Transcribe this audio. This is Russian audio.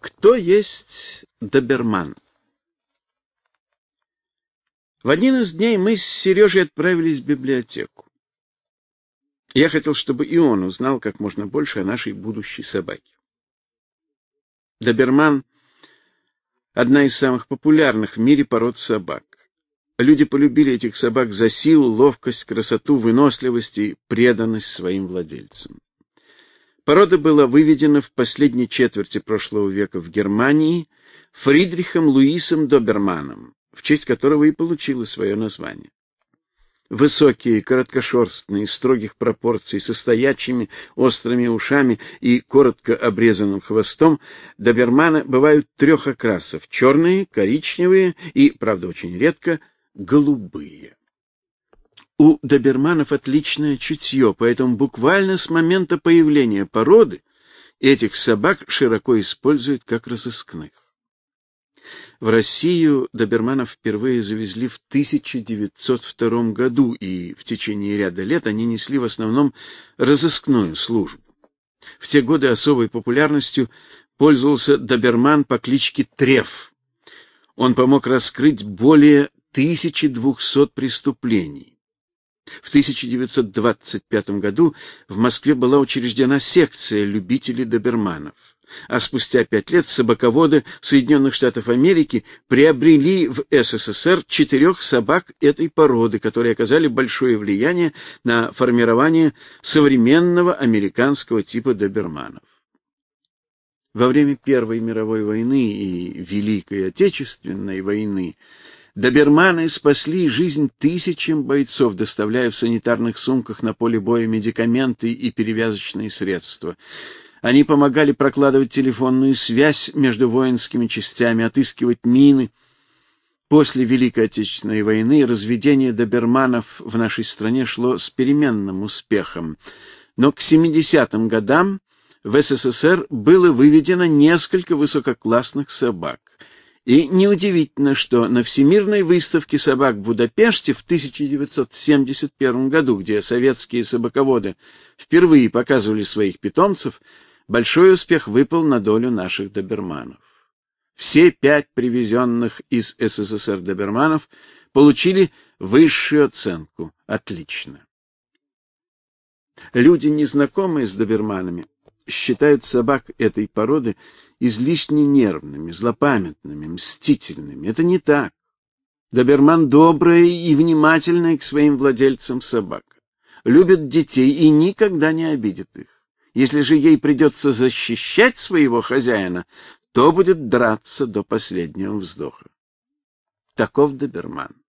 Кто есть доберман? В один из дней мы с Сережей отправились в библиотеку. Я хотел, чтобы и он узнал как можно больше о нашей будущей собаке. Доберман — одна из самых популярных в мире пород собак. Люди полюбили этих собак за силу, ловкость, красоту, выносливость и преданность своим владельцам. Порода была выведена в последней четверти прошлого века в Германии Фридрихом Луисом Доберманом, в честь которого и получила свое название. Высокие, короткошерстные, строгих пропорций, со стоячими острыми ушами и коротко обрезанным хвостом, доберманы бывают трех окрасов: черные, коричневые и, правда, очень редко, голубые. У доберманов отличное чутье, поэтому буквально с момента появления породы этих собак широко используют как разыскных. В Россию доберманов впервые завезли в 1902 году, и в течение ряда лет они несли в основном разыскную службу. В те годы особой популярностью пользовался доберман по кличке Треф. Он помог раскрыть более 1200 преступлений. В 1925 году в Москве была учреждена секция любителей доберманов, а спустя пять лет собаководы Соединенных Штатов Америки приобрели в СССР четырех собак этой породы, которые оказали большое влияние на формирование современного американского типа доберманов. Во время Первой мировой войны и Великой Отечественной войны Доберманы спасли жизнь тысячам бойцов, доставляя в санитарных сумках на поле боя медикаменты и перевязочные средства. Они помогали прокладывать телефонную связь между воинскими частями, отыскивать мины. После Великой Отечественной войны разведение доберманов в нашей стране шло с переменным успехом. Но к 70-м годам в СССР было выведено несколько высококлассных собак. И неудивительно, что на Всемирной выставке собак в Будапеште в 1971 году, где советские собаководы впервые показывали своих питомцев, большой успех выпал на долю наших доберманов. Все пять привезенных из СССР доберманов получили высшую оценку отлично. Люди, незнакомые с доберманами, считают собак этой породы излишне нервными, злопамятными, мстительными. Это не так. Доберман добрая и внимательная к своим владельцам собака. Любит детей и никогда не обидит их. Если же ей придется защищать своего хозяина, то будет драться до последнего вздоха. Таков доберман.